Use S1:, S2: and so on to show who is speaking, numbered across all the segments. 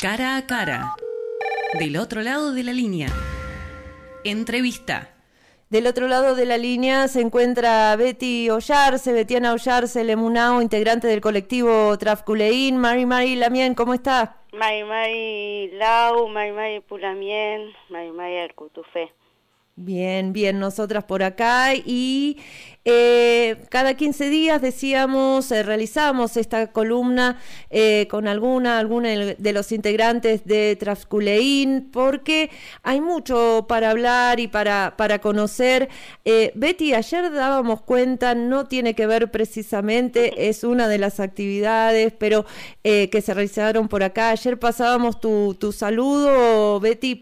S1: Cara a cara. Del otro lado de la línea. Entrevista.
S2: Del otro lado de la línea se encuentra Betty Ollarse, Betiana Ollarse Lemunao, integrante del colectivo Trafculeín. Mari Mari Lamien, ¿cómo está?
S3: Mari Mari Lau, Mari Mari Pulamien, Mari Mari Arcutufé.
S2: Bien, bien, nosotras por acá y eh, cada 15 días decíamos, eh, realizamos esta columna eh, con alguna, alguna de los integrantes de Trasculeín, porque hay mucho para hablar y para, para conocer. Betty, ayer dábamos cuenta, no tiene que ver precisamente, es una de las actividades, pero que se realizaron por acá. Ayer pasábamos tu, tu saludo, Betty,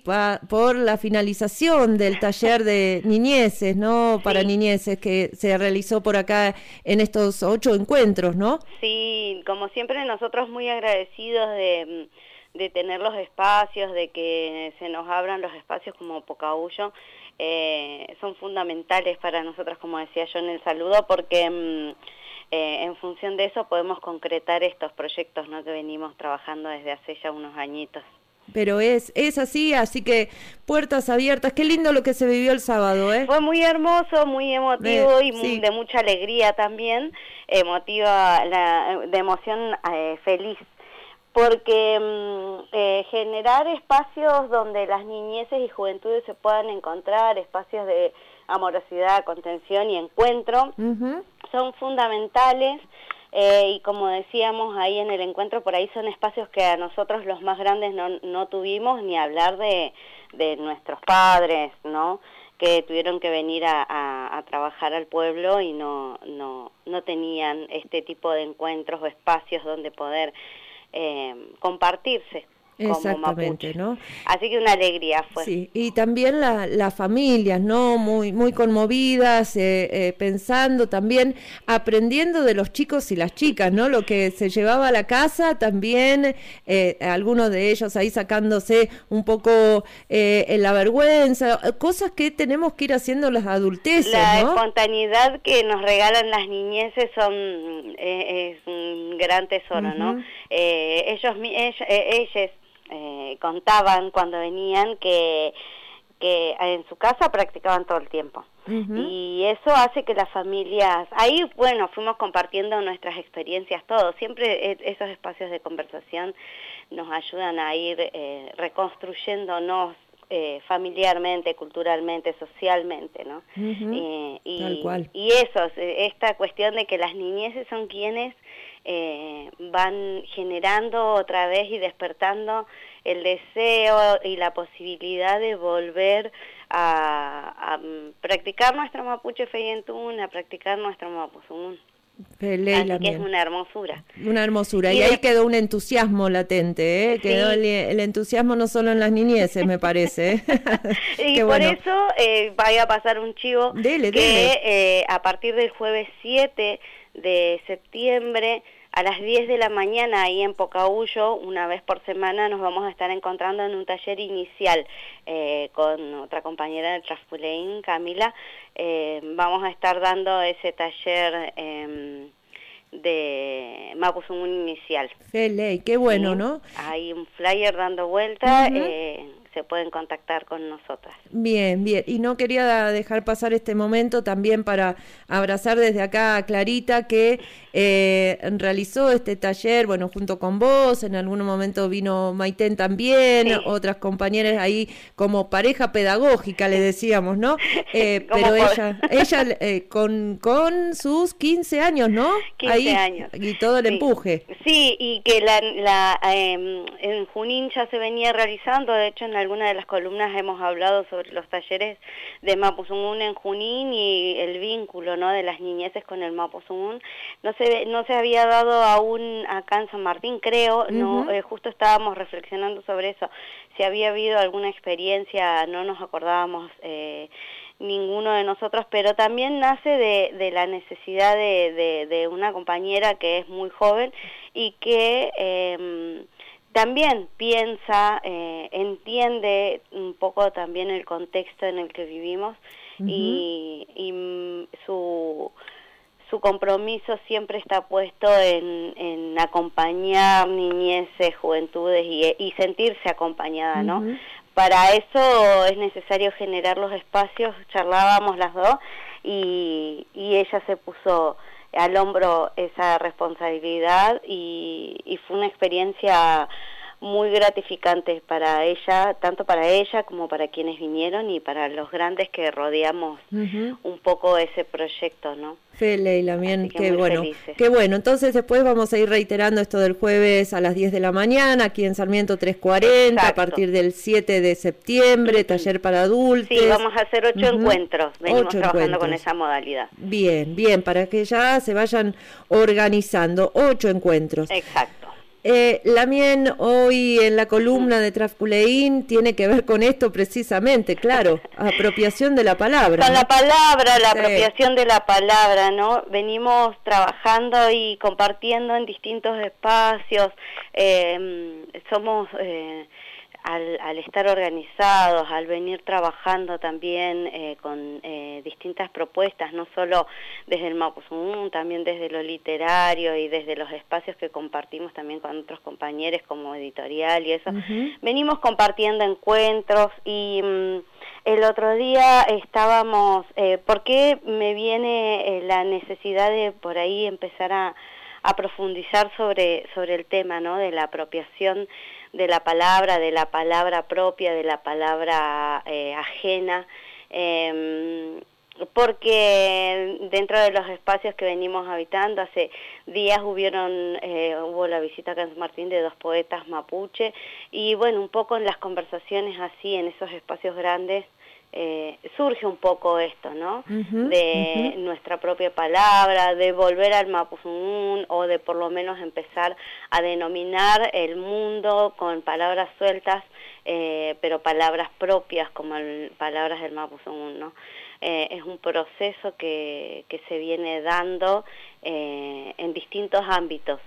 S2: por la finalización del taller de niñeces, ¿no? Para niñeces que se realizó por acá en estos ocho encuentros, ¿no?
S3: Sí, como siempre nosotros muy agradecidos de, de tener los espacios, de que se nos abran los espacios como Pocahuyo, eh, son fundamentales para nosotros, como decía yo en el saludo, porque... Mm, eh, en función de eso podemos concretar estos proyectos ¿no? que venimos trabajando desde hace ya unos añitos
S2: pero es, es así, así que puertas abiertas. Qué lindo lo que se vivió el sábado, ¿eh?
S3: Fue muy hermoso, muy emotivo y de mucha alegría también, emotiva, la, de emoción eh, feliz, porque mm, eh, generar espacios donde las niñeces y juventudes se puedan encontrar, espacios de amorosidad, contención y encuentro, son fundamentales eh, y como decíamos ahí en el encuentro, por ahí son espacios que a nosotros los más grandes no, no tuvimos, ni hablar de, de nuestros padres, ¿no? que tuvieron que venir a, a, trabajar al pueblo y no, no, no tenían este tipo de encuentros o espacios donde poder eh, compartirse. Exactamente, ¿no? Así que una alegría fue.
S2: Sí, y también las familias, ¿no? Muy, muy conmovidas, eh, eh, pensando también, aprendiendo de los chicos y las chicas, ¿no? Lo que se llevaba a la casa, también eh, algunos de ellos ahí sacándose un poco en la vergüenza, cosas que tenemos que ir haciendo las adulteces,
S3: La espontaneidad que nos regalan las niñeces son es un gran tesoro, ¿no? ellos, ellos eh, contaban cuando venían que, que en su casa practicaban todo el tiempo. Y eso hace que las familias, ahí bueno, fuimos compartiendo nuestras experiencias todos, siempre e, esos espacios de conversación nos ayudan a ir eh, reconstruyéndonos eh, familiarmente, culturalmente, socialmente, ¿no?
S2: Eh, y, Tal cual.
S3: y eso, esta cuestión de que las niñeces son quienes eh, van generando otra vez y despertando el deseo y la posibilidad de volver a, practicar nuestro mapuche feyentún, a practicar nuestro mapuzungún. Así que es una hermosura.
S2: Una hermosura. Y, ahí quedó un entusiasmo latente, ¿eh? Quedó el, entusiasmo no solo en las niñeces, me parece.
S3: y por eso eh, vaya a pasar un chivo que Eh, a partir del jueves 7 de septiembre a las 10 de la mañana ahí en Pocahuyo, una vez por semana, nos vamos a estar encontrando en un taller inicial eh, con otra compañera de Traspuleín, Camila. Eh, vamos a estar dando ese taller eh, de Mapuzungún inicial.
S2: Ley, qué bueno, ¿no?
S3: Hay un flyer dando vuelta se pueden contactar con nosotras.
S2: Bien, bien. Y no quería dejar pasar este momento también para abrazar desde acá a Clarita que eh, realizó este taller, bueno, junto con vos, en algún momento vino Maiten también, otras compañeras ahí como pareja pedagógica, le decíamos, ¿no? Eh, pero ella, ella eh, con, con sus 15 años, ¿no?
S3: 15 años.
S2: Y todo el empuje.
S3: Sí, y que la, la em, en Junín ya se venía realizando, de hecho en la alguna de las columnas hemos hablado sobre los talleres de Mapuzungún en Junín y el vínculo ¿no? de las niñeces con el Mapuzungún. No se, no se había dado aún acá en San Martín, creo, no eh, justo estábamos reflexionando sobre eso, si había habido alguna experiencia, no nos acordábamos. Eh, ninguno de nosotros, pero también nace de, de la necesidad de, de, de, una compañera que es muy joven y que eh, también piensa, eh, entiende un poco también el contexto en el que vivimos y, y, su, su compromiso siempre está puesto en, acompañar niñeces, juventudes y, sentirse acompañada, ¿no? Para eso es necesario generar los espacios, charlábamos las dos y, y ella se puso al hombro esa responsabilidad y, y fue una experiencia muy gratificante para ella, tanto para ella como para quienes vinieron y para los grandes que rodeamos un poco ese proyecto, ¿no?
S2: Fe, Leila, bien, qué bueno. Qué bueno, entonces después vamos a ir reiterando esto del jueves a las 10 de la mañana, aquí en Sarmiento 340, a partir del 7 de septiembre, taller para adultos.
S3: Sí, vamos a hacer ocho encuentros, venimos trabajando con esa modalidad.
S2: Bien, bien, para que ya se vayan organizando, ocho encuentros.
S3: Exacto.
S2: Eh, Lamien, hoy en la columna de Trafculeín tiene que ver con esto precisamente, claro, apropiación de la palabra.
S3: Con la palabra, la apropiación de la palabra, ¿no? Venimos trabajando y compartiendo en distintos espacios, eh, somos... Eh, al, estar organizados, al venir trabajando también eh, con eh, distintas propuestas, no solo desde el Mapuzungún, también desde lo literario y desde los espacios que compartimos también con otros compañeros como editorial y eso, venimos compartiendo encuentros y mm, el otro día estábamos, eh, ¿por qué me viene la necesidad de por ahí empezar a, a profundizar sobre, sobre el tema ¿no? de la apropiación de la palabra, de la palabra propia, de la palabra eh, ajena, em, porque dentro de los espacios que venimos habitando, hace días hubieron, eh, hubo la visita a San Martín de dos poetas mapuche, y bueno, un poco en las conversaciones así, en esos espacios grandes, eh, surge un poco esto, ¿no? de nuestra propia palabra, de volver al Mapuzungún o de por lo menos empezar a denominar el mundo con palabras sueltas, eh, pero palabras propias como palabras del Mapuzungún, ¿no? Eh, es un proceso que, que se viene dando en distintos ámbitos.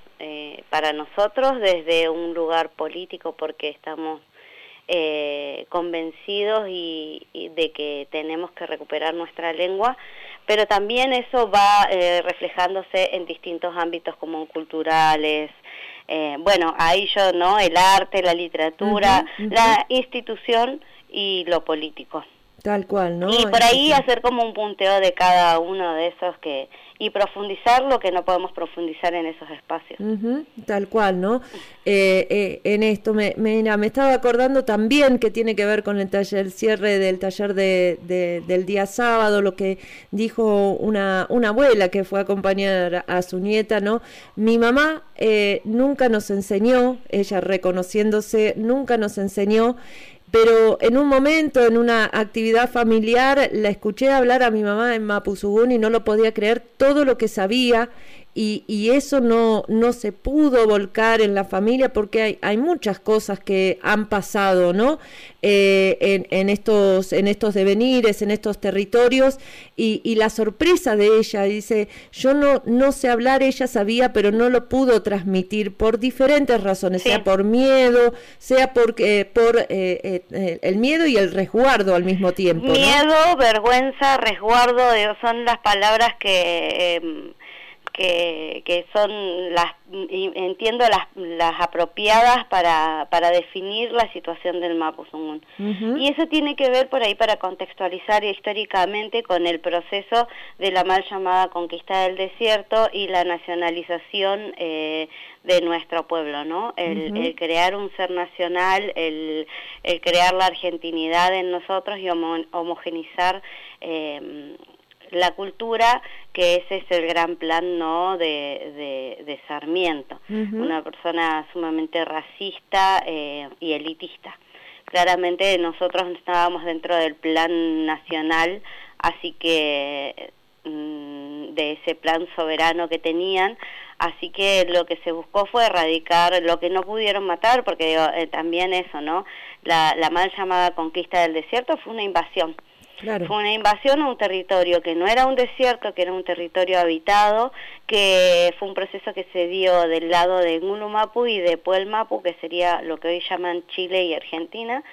S3: para nosotros desde un lugar político porque estamos eh, convencidos y, de que tenemos que recuperar nuestra lengua, pero también eso va eh, reflejándose en distintos ámbitos como culturales, eh, bueno, ahí yo, ¿no? El arte, la literatura, la institución y lo político.
S2: Tal cual, ¿no?
S3: Y por ahí hacer como un punteo de cada uno de esos que y profundizar lo que no podemos profundizar en esos espacios.
S2: tal cual, ¿no? Eh, eh, en esto me, me, me, estaba acordando también que tiene que ver con el taller, cierre del taller de, del día sábado, lo que dijo una, una abuela que fue a acompañar a su nieta, ¿no? Mi mamá eh, nunca nos enseñó, ella reconociéndose, nunca nos enseñó pero en un momento, en una actividad familiar, la escuché hablar a mi mamá en Mapuzugún y no lo podía creer. Todo lo que sabía y, y, eso no, no se pudo volcar en la familia porque hay, hay muchas cosas que han pasado, ¿no? Eh, en, en, estos, en estos devenires, en estos territorios y, y, la sorpresa de ella, dice, yo no, no sé hablar, ella sabía, pero no lo pudo transmitir por diferentes razones, sea por miedo, sea porque, por eh, eh, el miedo y el resguardo al mismo tiempo.
S3: Miedo, vergüenza, resguardo, son las palabras que em, que, son las, entiendo, las, las apropiadas para, para definir la situación del Mapuzungún. Y eso tiene que ver por ahí para contextualizar históricamente con el proceso de la mal llamada conquista del desierto y la nacionalización eh, de nuestro pueblo, ¿no? El, crear un ser nacional, el, el, crear la argentinidad en nosotros y homogenizar eh, la cultura, que ese es el gran plan no de, de, Sarmiento, una persona sumamente racista eh, y elitista. Claramente nosotros estábamos dentro del plan nacional, así que mm, de ese plan soberano que tenían, así que lo que se buscó fue erradicar lo que no pudieron matar, porque eh, también eso, ¿no? La, la mal llamada conquista del desierto fue una invasión fue una invasión a un territorio que no era un desierto, que era un territorio habitado, que fue un proceso que se dio del lado de Ngulumapu y de Puelmapu, que sería lo que hoy llaman Chile y Argentina,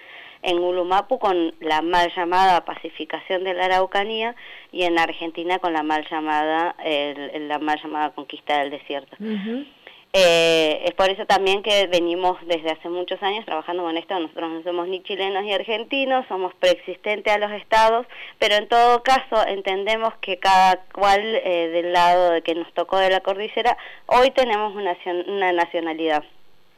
S3: en Ulumapu con la mal llamada pacificación de la Araucanía y en Argentina con la mal llamada, la mal llamada conquista del desierto. Eh, es por eso también que venimos desde hace muchos años trabajando con esto. Nosotros no somos ni chilenos ni argentinos, somos preexistentes a los estados, pero en todo caso entendemos que cada cual eh, del lado de que nos tocó de la cordillera, hoy tenemos una, una nacionalidad.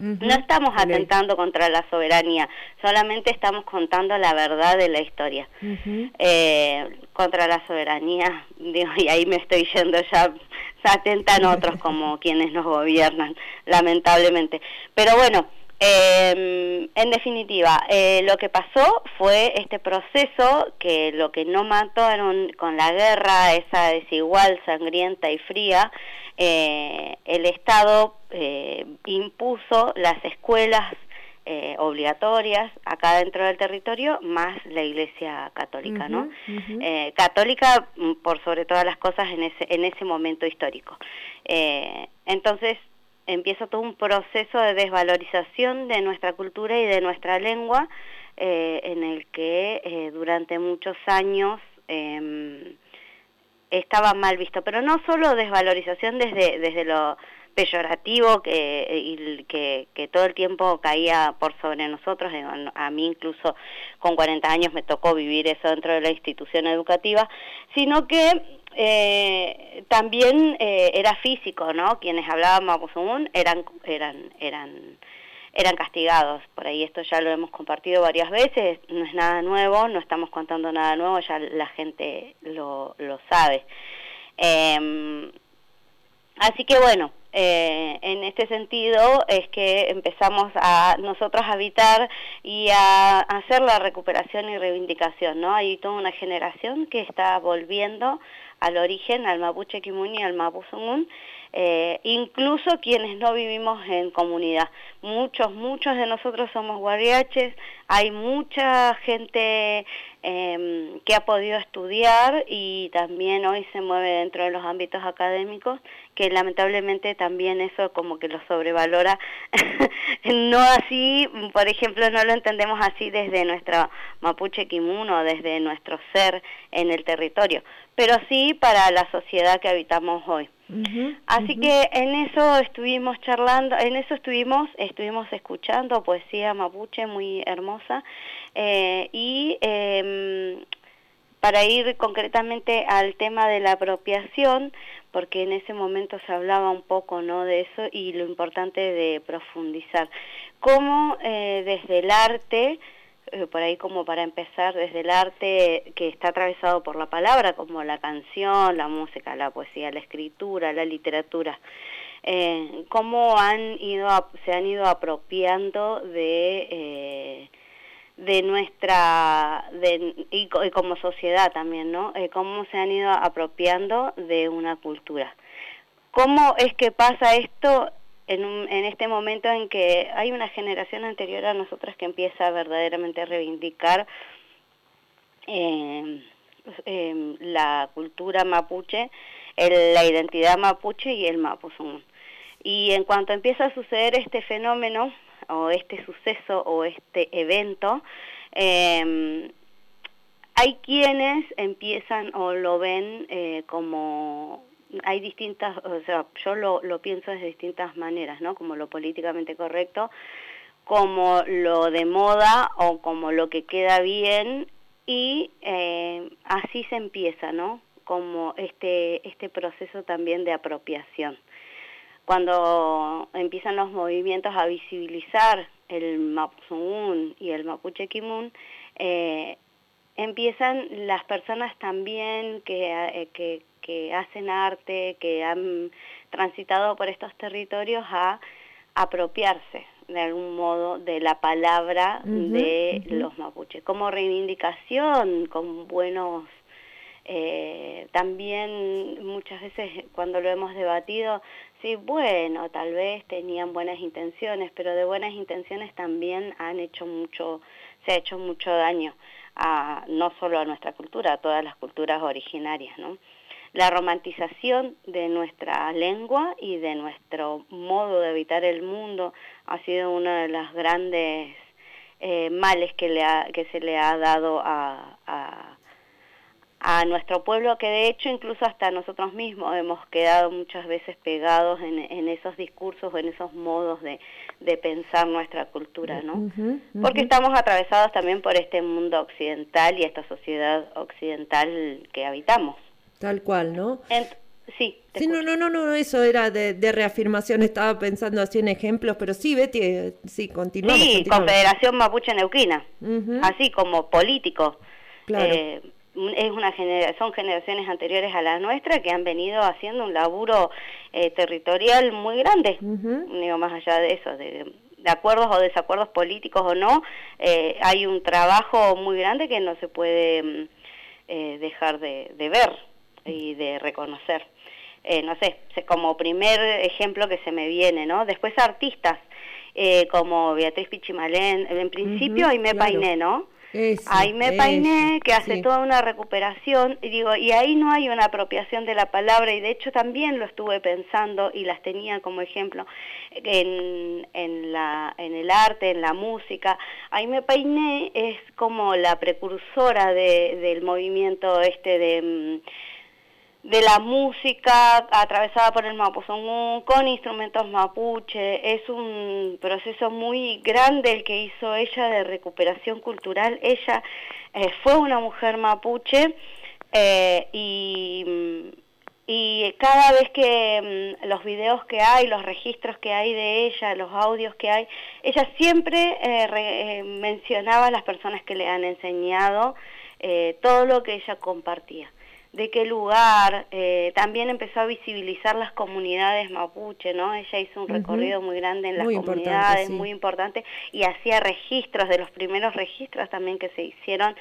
S3: No estamos atentando contra la soberanía, solamente estamos contando la verdad de la historia. eh, contra la soberanía, digo, y ahí me estoy yendo ya, atentan otros como quienes nos gobiernan, lamentablemente. Pero bueno, eh, en definitiva, eh, lo que pasó fue este proceso que lo que no mató con la guerra, esa desigual, sangrienta y fría, eh, el Estado eh, impuso las escuelas eh, obligatorias acá dentro del territorio, más la Iglesia Católica, ¿no? Eh, católica mm, por sobre todas las cosas en ese, en ese momento histórico. Eh, entonces empieza todo un proceso de desvalorización de nuestra cultura y de nuestra lengua, en el que durante muchos años em, estaba mal visto, pero no solo desvalorización desde, desde lo peyorativo que, que, todo el tiempo caía por sobre nosotros, a mí incluso con 40 años me tocó vivir eso dentro de la institución educativa, sino que eh, también eh, era físico, ¿no? Quienes hablaban mapuzungún eran, eran, eran eran castigados. Por ahí esto ya lo hemos compartido varias veces, no es nada nuevo, no estamos contando nada nuevo, ya la gente lo, lo sabe. Eh, así que bueno, eh, en este sentido es que empezamos a nosotros a habitar y a, hacer la recuperación y reivindicación, ¿no? Hay toda una generación que está volviendo al origen, al mapuche kimuni, al mapuzungún, eh, incluso quienes no vivimos en comunidad. Muchos, muchos de nosotros somos guariaches, hay mucha gente eh, que ha podido estudiar y también hoy se mueve dentro de los ámbitos académicos, que lamentablemente también eso como que lo sobrevalora. no así, por ejemplo, no lo entendemos así desde nuestra mapuche kimuno, desde nuestro ser en el territorio, pero sí para la sociedad que habitamos hoy. Así que en eso estuvimos charlando, en eso estuvimos, estuvimos escuchando poesía mapuche muy hermosa eh, y eh, para ir concretamente al tema de la apropiación, porque en ese momento se hablaba un poco ¿no? de eso y lo importante de profundizar. Cómo eh, desde el arte eh, por ahí como para empezar, desde el arte que está atravesado por la palabra, como la canción, la música, la poesía, la escritura, la literatura, eh, cómo han ido se han ido apropiando de eh, de nuestra de, y, como sociedad también no cómo se han ido apropiando de una cultura cómo es que pasa esto en, en este momento en que hay una generación anterior a nosotras que empieza verdaderamente a reivindicar eh, eh, la cultura mapuche, la identidad mapuche y el mapuzungún. Y en cuanto empieza a suceder este fenómeno, o este suceso, o este evento, eh, hay quienes empiezan o lo ven eh, como hay distintas, o sea, yo lo, lo pienso de distintas maneras, ¿no? Como lo políticamente correcto, como lo de moda o como lo que queda bien y eh, así se empieza, ¿no? Como este, este proceso también de apropiación. Cuando empiezan los movimientos a visibilizar el Mapuzungún y el Mapuche Kimun, eh, empiezan las personas también que, eh, que, que hacen arte, que han transitado por estos territorios a apropiarse de algún modo de la palabra de los mapuches, como reivindicación, con buenos, eh, también muchas veces cuando lo hemos debatido, sí, bueno, tal vez tenían buenas intenciones, pero de buenas intenciones también han hecho mucho, se ha hecho mucho daño a no solo a nuestra cultura, a todas las culturas originarias, ¿no? La romantización de nuestra lengua y de nuestro modo de habitar el mundo ha sido una de las grandes eh, males que, le que se le ha dado a, a, nuestro pueblo, que de hecho incluso hasta nosotros mismos hemos quedado muchas veces pegados en, en esos discursos o en esos modos de, de pensar nuestra cultura, ¿no? Porque estamos atravesados también por este mundo occidental y esta sociedad occidental que habitamos.
S2: Tal cual, ¿no?
S3: Sí.
S2: Sí, no, no, no, no, eso era de, reafirmación, estaba pensando así en ejemplos, pero sí, Betty, eh, sí, continuamos.
S3: Sí, Confederación Mapuche Neuquina, así como político. Claro. Eh, es una son generaciones anteriores a la nuestra que han venido haciendo un laburo eh, territorial muy grande, digo, más allá de eso, de, acuerdos o desacuerdos políticos o no, hay un trabajo muy grande que no se puede mm, dejar de ver y de reconocer. Eh, no sé, como primer ejemplo que se me viene, ¿no? Después artistas eh, como Beatriz Pichimalén, en principio ahí me Painé, ¿no? ahí me Painé, que hace toda una recuperación, y digo, y ahí no hay una apropiación de la palabra, y de hecho también lo estuve pensando y las tenía como ejemplo en, en, la, en el arte, en la música. Ahí me Painé es como la precursora de, del movimiento este de mm, de la música atravesada por el Mapuzungún con instrumentos mapuche. Es un proceso muy grande el que hizo ella de recuperación cultural. Ella eh, fue una mujer mapuche eh, y, y, cada vez que mm, los videos que hay, los registros que hay de ella, los audios que hay, ella siempre eh, mencionaba a las personas que le han enseñado todo lo que ella compartía de qué lugar, eh, también empezó a visibilizar las comunidades mapuche, ¿no? Ella hizo un recorrido muy grande en las comunidades, muy importante, y hacía registros, de los primeros registros también que se hicieron,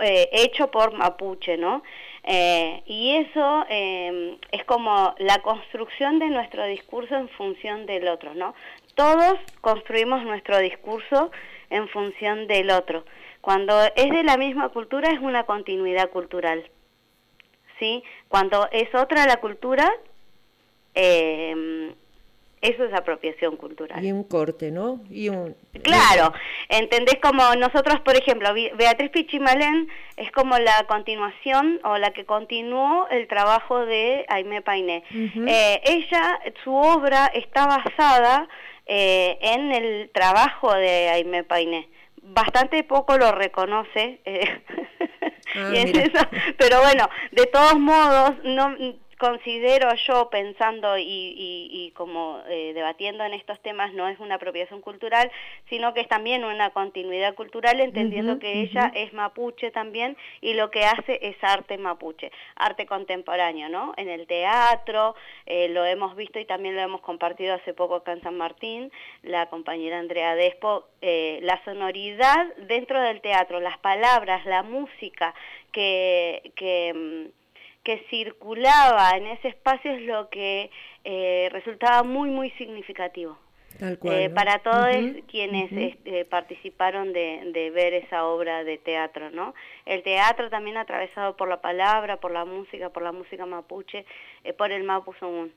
S3: eh, hecho por mapuche, ¿no? Eh, y eso eh, es como la construcción de nuestro discurso en función del otro, ¿no? Todos construimos nuestro discurso en función del otro. Cuando es de la misma cultura es una continuidad cultural. ¿Sí? Cuando es otra la cultura, eh, eso es apropiación cultural.
S2: Y un corte, ¿no? Y un...
S3: Claro, ¿entendés? Como nosotros, por ejemplo, Beatriz Pichimalén es como la continuación o la que continuó el trabajo de Aimé Painé. Eh, ella, su obra está basada eh, en el trabajo de Aimé Painé. Bastante poco lo reconoce. Eh, Ah, pero bueno, de todos modos, no considero yo pensando y, y, como eh, debatiendo en estos temas no es una apropiación cultural, sino que es también una continuidad cultural, entendiendo que ella es mapuche también y lo que hace es arte mapuche, arte contemporáneo, ¿no? En el teatro, eh, lo hemos visto y también lo hemos compartido hace poco acá en San Martín, la compañera Andrea Despo, eh, la sonoridad dentro del teatro, las palabras, la música que... que mm, que circulaba en ese espacio es lo que eh, resultaba muy, muy significativo. Eh, para todos quienes este, participaron de, ver esa obra de teatro, ¿no? El teatro también atravesado por la palabra, por la música, por la música mapuche, eh, por el Mapuzungún.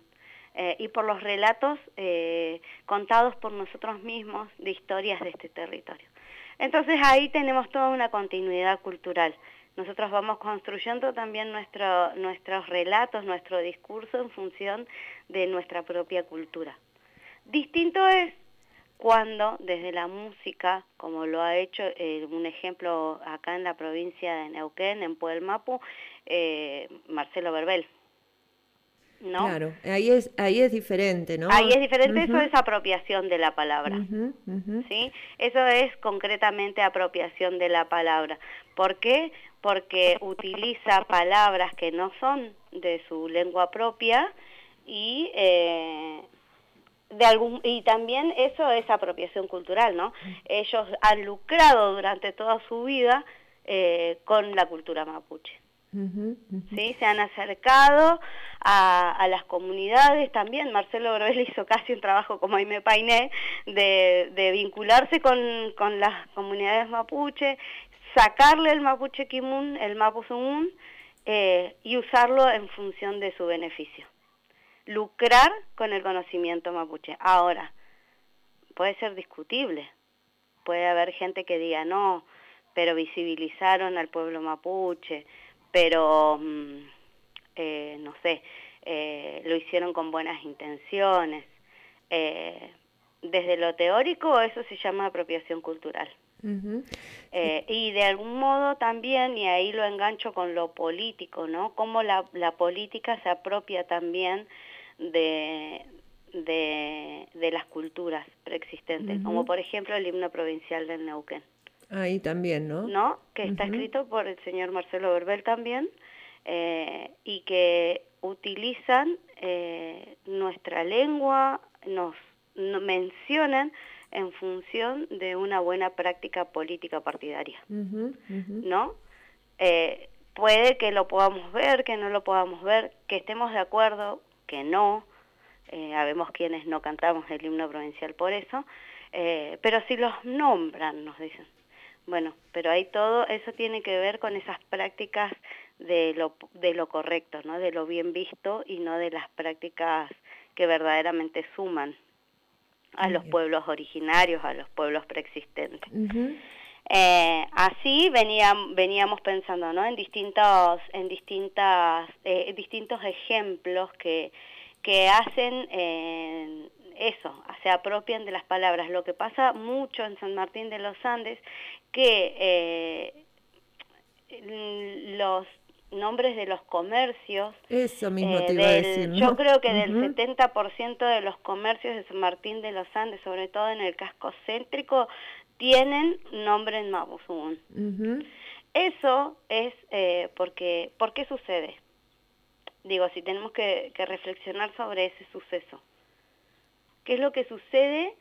S3: y por los relatos contados por nosotros mismos de historias de este territorio. Entonces ahí tenemos toda una continuidad cultural nosotros vamos construyendo también nuestro, nuestros relatos, nuestro discurso en función de nuestra propia cultura. Distinto es cuando desde la música, como lo ha hecho eh, un ejemplo acá en la provincia de Neuquén, en Puelmapu, eh, Marcelo Verbel.
S2: ¿no? Claro, ahí es, ahí es diferente, ¿no?
S3: Ahí es diferente, eso es apropiación de la palabra, ¿sí? Eso es concretamente apropiación de la palabra. ¿Por qué? Porque utiliza palabras que no son de su lengua propia y eh, de algún y también eso es apropiación cultural, ¿no? Ellos han lucrado durante toda su vida eh, con la cultura mapuche. ¿Sí? Se han acercado a, las comunidades también. Marcelo Groel hizo casi un trabajo como Aime Painé de, de vincularse con, con las comunidades mapuche sacarle el mapuche kimun, el mapuzungún, eh, y usarlo en función de su beneficio. Lucrar con el conocimiento mapuche. Ahora, puede ser discutible, puede haber gente que diga no, pero visibilizaron al pueblo mapuche, pero, mm, eh, no sé, eh, lo hicieron con buenas intenciones. Eh, desde lo teórico eso se llama apropiación cultural. Y de algún modo también, y ahí lo engancho con lo político, ¿no? Cómo la, la política se apropia también de, de, las culturas preexistentes, como por ejemplo el himno provincial del Neuquén.
S2: Ahí también, ¿no?
S3: ¿No? Que está escrito por el señor Marcelo Berbel también, eh, y que utilizan eh, nuestra lengua, nos, mencionan en función de una buena práctica política partidaria, ¿no? Eh, puede que lo podamos ver, que no lo podamos ver, que estemos de acuerdo, que no, eh, habemos quienes no cantamos el himno provincial por eso, eh, pero si los nombran, nos dicen. Bueno, pero hay todo, eso tiene que ver con esas prácticas de lo, de lo correcto, ¿no? de lo bien visto y no de las prácticas que verdaderamente suman a los pueblos originarios, a los pueblos preexistentes. Eh, así veníamos pensando ¿no? en distintos, en distintas, eh, distintos ejemplos que, que hacen eh, eso, se apropian de las palabras. Lo que pasa mucho en San Martín de los Andes, que eh, los nombres de los comercios.
S2: Eso mismo eh, te iba a decir.
S3: Yo creo que del 70% de los comercios de San Martín de los Andes, sobre todo en el casco céntrico, tienen nombre en Mapuzungún. Eso es eh, porque, ¿por qué sucede? Digo, si tenemos que, reflexionar sobre ese suceso. ¿Qué es lo que sucede?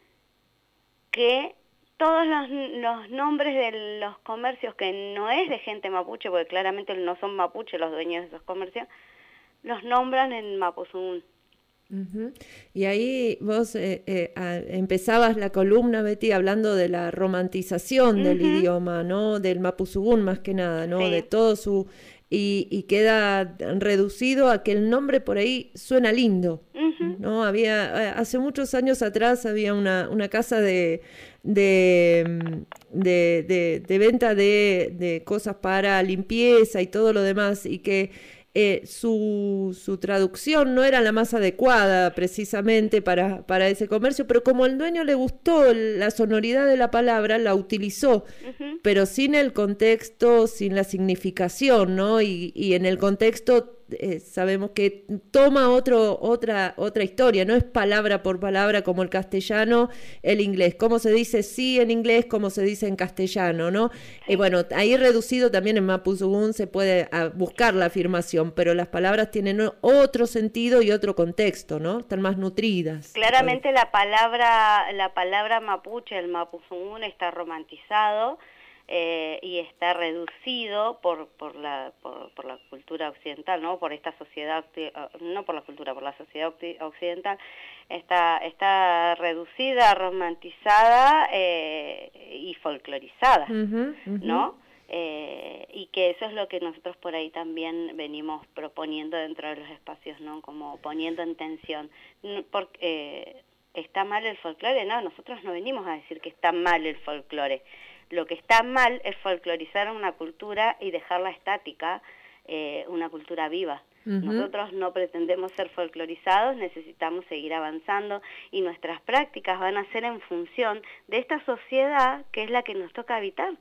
S3: Que todos los, nombres de los comercios que no es de gente mapuche, porque claramente no son mapuche los dueños de esos comercios, los nombran en Mapuzungún.
S2: Y ahí vos eh, eh, empezabas la columna, Betty, hablando de la romantización del idioma, ¿no? Del mapuzugún más que nada, ¿no? De todo su y, queda reducido a que el nombre por ahí suena lindo. ¿no? Había, hace muchos años atrás había una, una casa de, de, de, de venta de, cosas para limpieza y todo lo demás y que eh, su, su, traducción no era la más adecuada precisamente para, para, ese comercio, pero como al dueño le gustó la sonoridad de la palabra, la utilizó, pero sin el contexto, sin la significación, ¿no? Y, y en el contexto eh, sabemos que toma otro, otra, otra historia, no es palabra por palabra como el castellano, el inglés, cómo se dice sí en inglés, cómo se dice en castellano, ¿no? Y bueno, ahí reducido también en Mapuzugún se puede ah, buscar la afirmación, pero las palabras tienen otro sentido y otro contexto, ¿no? Están más nutridas.
S3: Claramente la palabra, la palabra mapuche, el Mapuzugún está romantizado, eh, y está reducido por, por, la, por, la cultura occidental, ¿no? por esta sociedad, no por la cultura, por la sociedad occidental, está, está reducida, romantizada eh, y folclorizada, ¿no? Eh, y que eso es lo que nosotros por ahí también venimos proponiendo dentro de los espacios, ¿no? Como poniendo en tensión. Porque, ¿Está mal el folclore? No, nosotros no venimos a decir que está mal el folclore. Lo que está mal es folclorizar una cultura y dejarla estática, eh, una cultura viva. Nosotros no pretendemos ser folclorizados, necesitamos seguir avanzando y nuestras prácticas van a ser en función de esta sociedad que es la que nos toca habitar.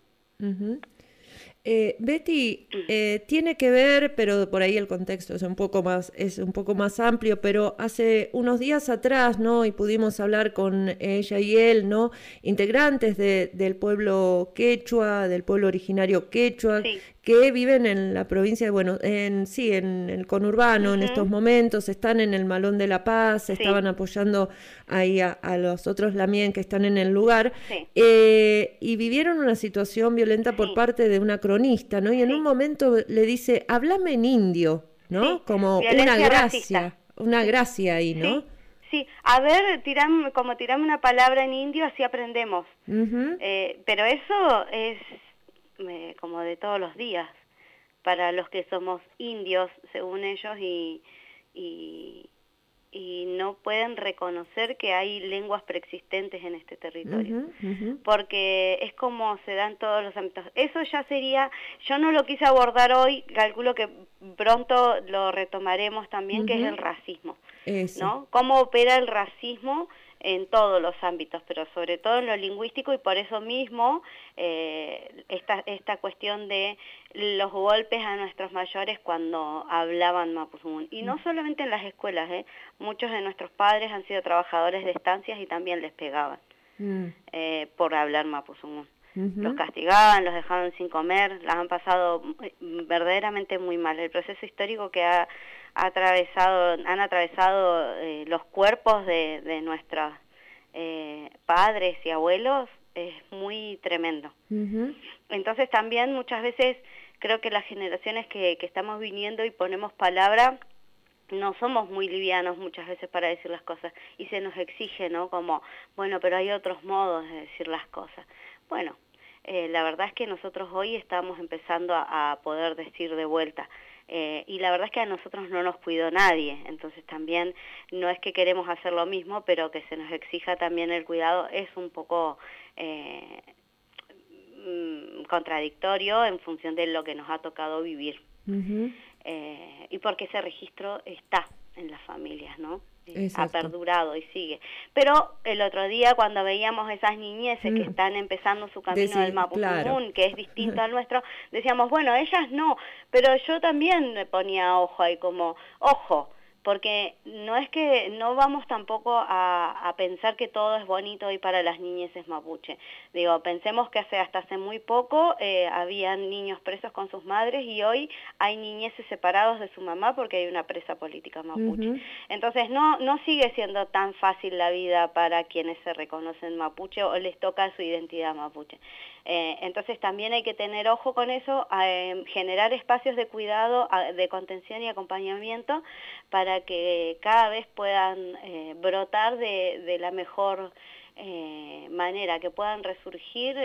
S2: Eh, Betty, eh, tiene que ver, pero por ahí el contexto es un poco más, es un poco más amplio, pero hace unos días atrás, ¿no? Y pudimos hablar con ella y él, ¿no? Integrantes del pueblo quechua, del pueblo originario quechua, que viven en la provincia de Buenos en sí, en el conurbano en estos momentos, están en el Malón de la Paz, estaban apoyando ahí a, los otros lamien que están en el lugar, eh, y vivieron una situación violenta por parte de una cronista, ¿no? Y en un momento le dice, háblame en indio, ¿no? Como una gracia, una gracia ahí, ¿no?
S3: Sí, a ver, tiram, como tirame una palabra en indio, así aprendemos. Eh, pero eso es como de todos los días para los que somos indios, según ellos, y, y, y no pueden reconocer que hay lenguas preexistentes en este territorio, porque es como se dan todos los ámbitos. Eso ya sería, yo no lo quise abordar hoy, calculo que pronto lo retomaremos también, que es el racismo, ¿no? ¿Cómo opera el racismo? En todos los ámbitos, pero sobre todo en lo lingüístico y por eso mismo eh, esta, esta cuestión de los golpes a nuestros mayores cuando hablaban mapuzungún. Y no solamente en las escuelas, ¿eh? muchos de nuestros padres han sido trabajadores de estancias y también les pegaban mm. eh, por hablar mapuzungún. Los castigaban, los dejaban sin comer, las han pasado verdaderamente muy mal. El proceso histórico que ha atravesado, han atravesado eh, los cuerpos de, de nuestros eh, padres y abuelos es muy tremendo. Entonces también muchas veces creo que las generaciones que, que estamos viniendo y ponemos palabra, no somos muy livianos muchas veces para decir las cosas y se nos exige, ¿no? Como, bueno, pero hay otros modos de decir las cosas. Bueno, eh, la verdad es que nosotros hoy estamos empezando a poder decir de vuelta, eh, y la verdad es que a nosotros no nos cuidó nadie, entonces también no es que queremos hacer lo mismo, pero que se nos exija también el cuidado es un poco eh, mm, contradictorio en función de lo que nos ha tocado vivir. Eh, y porque ese registro está en las familias, ¿no? Ha perdurado y sigue. Pero el otro día cuando veíamos esas niñeces que mm. están empezando su camino del Mapudungun, que es distinto al nuestro, decíamos, bueno, ellas no, pero yo también me ponía ojo ahí como, ojo, porque no es que no vamos tampoco a, pensar que todo es bonito y para las niñeces mapuche. Digo, pensemos que hace, hasta hace muy poco eh, habían niños presos con sus madres y hoy hay niñeces separados de su mamá porque hay una presa política mapuche. Entonces no, no sigue siendo tan fácil la vida para quienes se reconocen mapuche o les toca su identidad mapuche. Eh, entonces también hay que tener ojo con eso, eh, generar espacios de cuidado, de contención y acompañamiento para que cada vez puedan eh, brotar de, la mejor manera, que puedan resurgir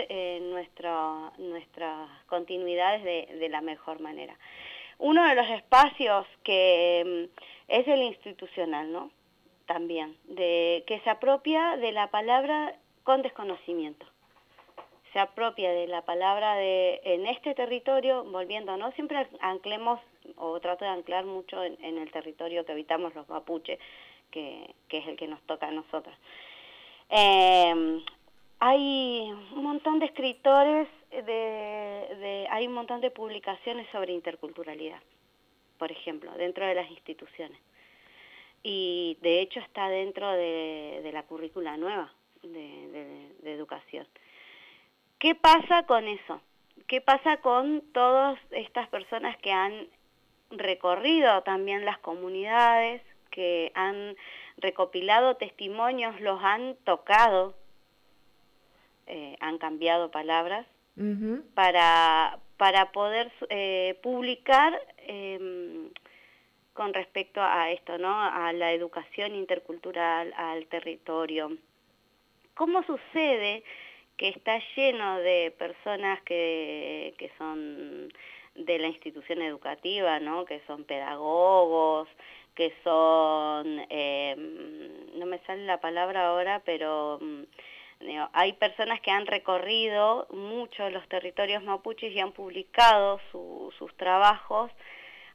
S3: nuestras continuidades de, la mejor manera. Uno de los espacios que mm, es el institucional, ¿no? También, de, que se apropia de la palabra con desconocimiento se apropia de la palabra de en este territorio, volviendo, no siempre anclemos o trato de anclar mucho en, el territorio que habitamos los mapuches, que, es el que nos toca a nosotros. Em, hay un montón de escritores, de, hay un montón de publicaciones sobre interculturalidad, por ejemplo, dentro de las instituciones. Y de hecho está dentro de, la currícula nueva de educación. ¿Qué pasa con eso? ¿Qué pasa con todas estas personas que han recorrido también las comunidades, que han recopilado testimonios, los han tocado, eh, han cambiado palabras, para, para poder eh, publicar em, con respecto a esto, ¿no? a la educación intercultural, al territorio. ¿Cómo sucede que está lleno de personas que, que son de la institución educativa, ¿no? que son pedagogos, que son, em, no me sale la palabra ahora, pero mm, hay personas que han recorrido mucho los territorios mapuches y han publicado sus trabajos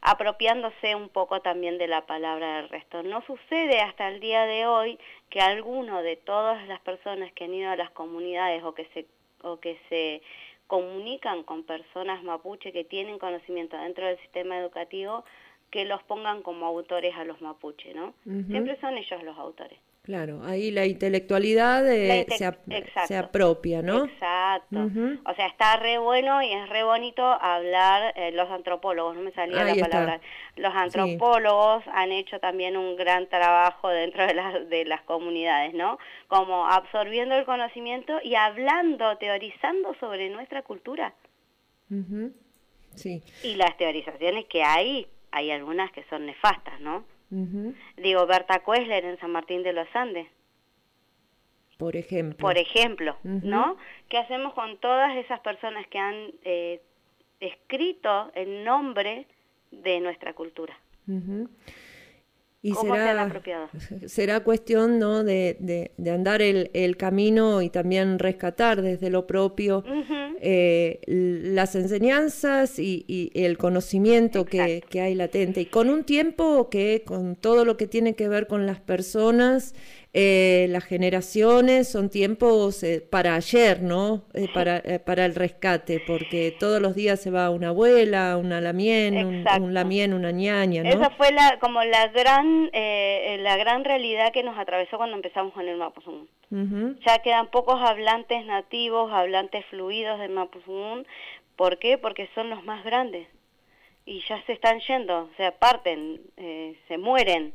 S3: apropiándose un poco también de la palabra del resto. No sucede hasta el día de hoy que alguno de todas las personas que han ido a las comunidades o que se, o que se comunican con personas mapuche que tienen conocimiento dentro del sistema educativo, que los pongan como autores a los mapuche, ¿no? Siempre son ellos los autores.
S2: Claro, ahí la intelectualidad eh, se, apropia, ¿no?
S3: Exacto. O sea, está re bueno y es re bonito hablar, eh, los antropólogos, no me salía la palabra, los antropólogos han hecho también un gran trabajo dentro de, las de las comunidades, ¿no? Como absorbiendo el conocimiento y hablando, teorizando sobre nuestra cultura.
S2: Sí.
S3: Y las teorizaciones que hay, hay algunas que son nefastas, ¿no? Digo, Berta Kuesler en San Martín de los Andes.
S2: Por ejemplo.
S3: Por ejemplo, ¿no? ¿Qué hacemos con todas esas personas que han eh, escrito el nombre de nuestra cultura?
S2: Y será, será cuestión ¿no? de, de, andar el, el, camino y también rescatar desde lo propio eh, las enseñanzas y, y el conocimiento que, que, hay latente. Y con un tiempo que con todo lo que tiene que ver con las personas eh, las generaciones son tiempos eh, para ayer, ¿no? Para, para el rescate, porque todos los días se va una abuela, una lamien, un, lamien, una ñaña, ¿no?
S3: Esa fue la, como la gran, la gran realidad que nos atravesó cuando empezamos con el Ya quedan pocos hablantes nativos, hablantes fluidos del Mapuzungún. ¿Por qué? Porque son los más grandes y ya se están yendo, o sea, parten, se mueren.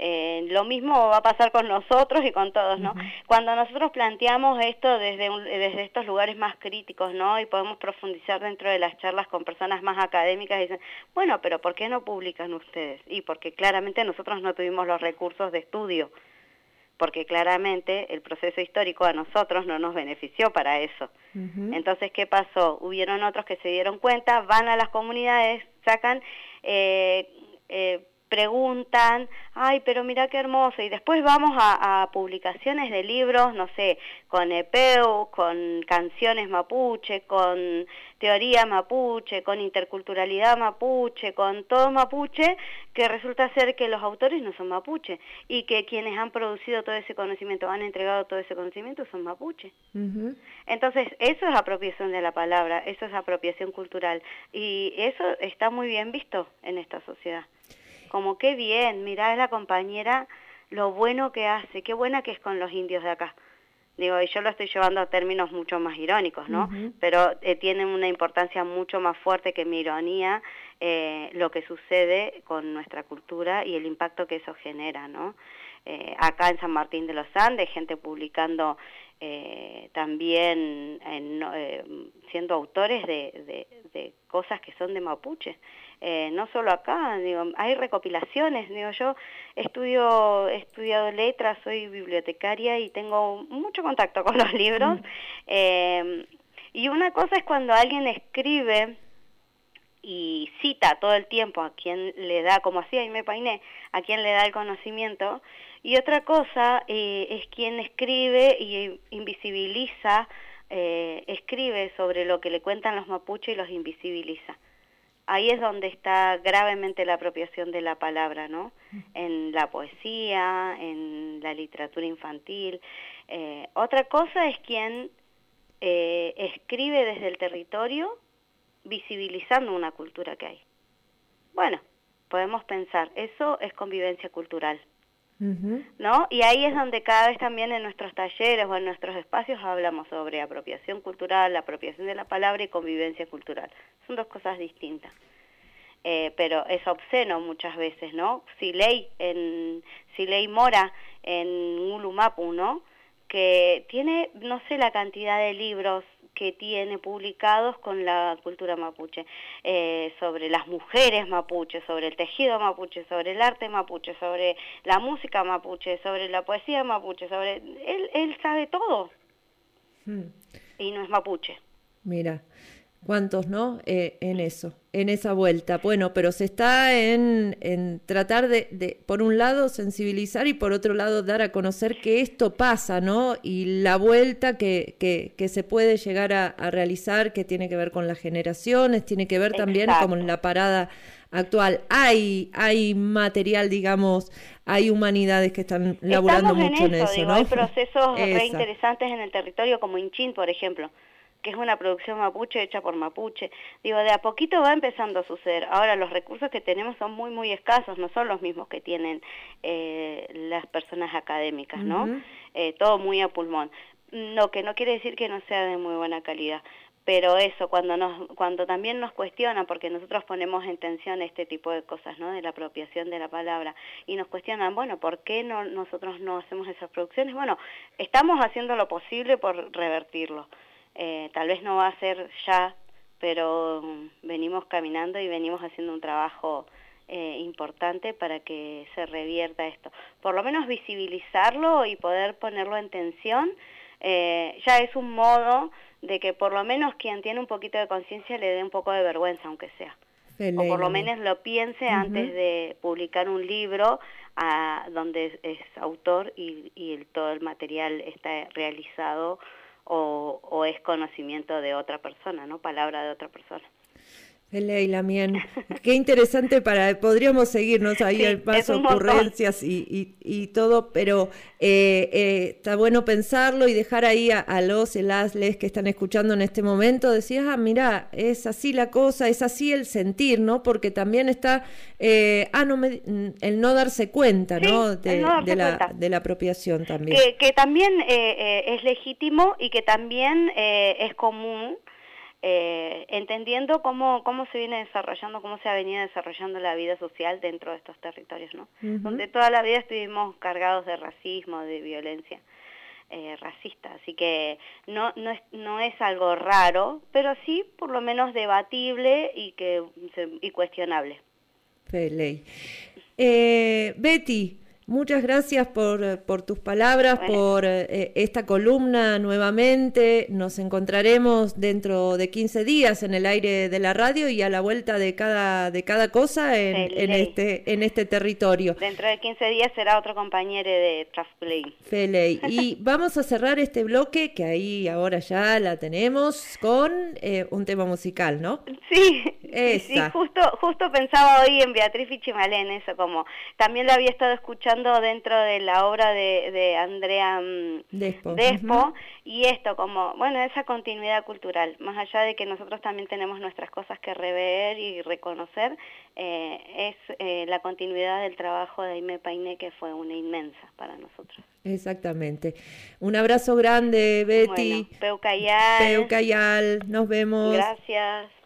S3: Eh, lo mismo va a pasar con nosotros y con todos, ¿no? Cuando nosotros planteamos esto desde, desde estos lugares más críticos, ¿no? Y podemos profundizar dentro de las charlas con personas más académicas, dicen, bueno, pero ¿por qué no publican ustedes? Y porque claramente nosotros no tuvimos los recursos de estudio, porque claramente el proceso histórico a nosotros no nos benefició para eso. Entonces, ¿qué pasó? Hubieron otros que se dieron cuenta, van a las comunidades, sacan... Eh, eh, preguntan, ay, pero mira qué hermoso, y después vamos a, publicaciones de libros, no sé, con EPEU, con canciones mapuche, con teoría mapuche, con interculturalidad mapuche, con todo mapuche, que resulta ser que los autores no son mapuche, y que quienes han producido todo ese conocimiento, han entregado todo ese conocimiento, son mapuche. Entonces, eso es apropiación de la palabra, eso es apropiación cultural, y eso está muy bien visto en esta sociedad como qué bien, mirá a la compañera lo bueno que hace, qué buena que es con los indios de acá. Digo, y yo lo estoy llevando a términos mucho más irónicos, ¿no? Pero eh, tiene una importancia mucho más fuerte que mi ironía eh, lo que sucede con nuestra cultura y el impacto que eso genera, ¿no? Eh, acá en San Martín de los Andes, gente publicando también siendo autores de, de, cosas que son de mapuche. Eh, no solo acá, digo, hay recopilaciones, digo, yo estudio, he estudiado letras, soy bibliotecaria y tengo mucho contacto con los libros. Eh, y una cosa es cuando alguien escribe y cita todo el tiempo a quien le da, como hacía y me painé, a quien le da el conocimiento, y otra cosa eh, es quien escribe y invisibiliza, escribe sobre lo que le cuentan los mapuches y los invisibiliza. Ahí es donde está gravemente la apropiación de la palabra, ¿no? En la poesía, en la literatura infantil. Eh, otra cosa es quien escribe desde el territorio visibilizando una cultura que hay. Bueno, podemos pensar, eso es convivencia cultural. ¿No? Y ahí es donde cada vez también en nuestros talleres o en nuestros espacios hablamos sobre apropiación cultural, apropiación de la palabra y convivencia cultural. Son dos cosas distintas. Eh, pero es obsceno muchas veces, ¿no? Si ley en si ley mora en Ulumapu, ¿no? Que tiene no sé la cantidad de libros que tiene publicados con la cultura mapuche, eh, sobre las mujeres mapuche, sobre el tejido mapuche, sobre el arte mapuche, sobre la música mapuche, sobre la poesía mapuche, sobre... Él, él sabe todo. Hmm. Y no es mapuche.
S2: Mira, ¿Cuántos, no? Eh, en eso, en esa vuelta. Bueno, pero se está en, en tratar de, de, por un lado, sensibilizar y por otro lado, dar a conocer que esto pasa, ¿no? Y la vuelta que, que, que se puede llegar a, realizar, que tiene que ver con las generaciones, tiene que ver también con la parada actual. Hay, hay material, digamos, hay humanidades que están laburando mucho en eso, ¿no?
S3: Hay procesos re interesantes en el territorio, como Inchín, por ejemplo que es una producción mapuche hecha por mapuche. Digo, de a poquito va empezando a suceder. Ahora, los recursos que tenemos son muy, muy escasos, no son los mismos que tienen eh, las personas académicas, ¿no? eh, todo muy a pulmón. Lo que no quiere decir que no sea de muy buena calidad. Pero eso, cuando, nos, cuando también nos cuestionan, porque nosotros ponemos en tensión este tipo de cosas, ¿no? De la apropiación de la palabra, y nos cuestionan, bueno, ¿por qué no, nosotros no hacemos esas producciones? Bueno, estamos haciendo lo posible por revertirlo eh, tal vez no va a ser ya, pero mm, venimos caminando y venimos haciendo un trabajo eh, importante para que se revierta esto. Por lo menos visibilizarlo y poder ponerlo en tensión eh, ya es un modo de que por lo menos quien tiene un poquito de conciencia le dé un poco de vergüenza, aunque sea. o por lo menos lo piense antes de publicar un libro a, donde es, autor y, y todo el material está realizado o, o es conocimiento de otra persona, ¿no? Palabra de otra persona.
S2: Leila Mien, qué interesante para, podríamos seguirnos ahí al paso, ocurrencias y, y, todo, pero eh, eh, está bueno pensarlo y dejar ahí a, los y las les que están escuchando en este momento, decir, ah, mira, es así la cosa, es así el sentir, ¿no? Porque también está, eh, ah, no me, el no darse cuenta, ¿no? De, la, de la apropiación también.
S3: Que, que también es legítimo y que también es común eh, entendiendo cómo, cómo se viene desarrollando, cómo se ha venido desarrollando la vida social dentro de estos territorios, ¿no? Donde toda la vida estuvimos cargados de racismo, de violencia eh, racista, así que no, no, es, no es algo raro, pero sí por lo menos debatible y, que, y cuestionable.
S2: Eh, Betty, Muchas gracias por, por tus palabras, por eh, esta columna nuevamente. Nos encontraremos dentro de 15 días en el aire de la radio y a la vuelta de cada, de cada cosa en, en este, en este territorio.
S3: Dentro de 15 días será otro compañero de Trafplay.
S2: Feley. Y vamos a cerrar este bloque, que ahí ahora ya la tenemos, con eh, un tema musical, ¿no?
S3: Sí, sí justo, justo pensaba hoy en Beatriz Fichimalén, eso como también la había estado escuchando dentro de la obra de, de Andrea mm, Despo, y esto como, bueno, esa continuidad cultural, más allá de que nosotros también tenemos nuestras cosas que rever y reconocer, eh, es eh, la continuidad del trabajo de Aime Painé que fue una inmensa para nosotros.
S2: Exactamente. Un abrazo grande, Betty.
S3: Bueno, Peucayal.
S2: Peucayal, nos vemos.
S3: Gracias.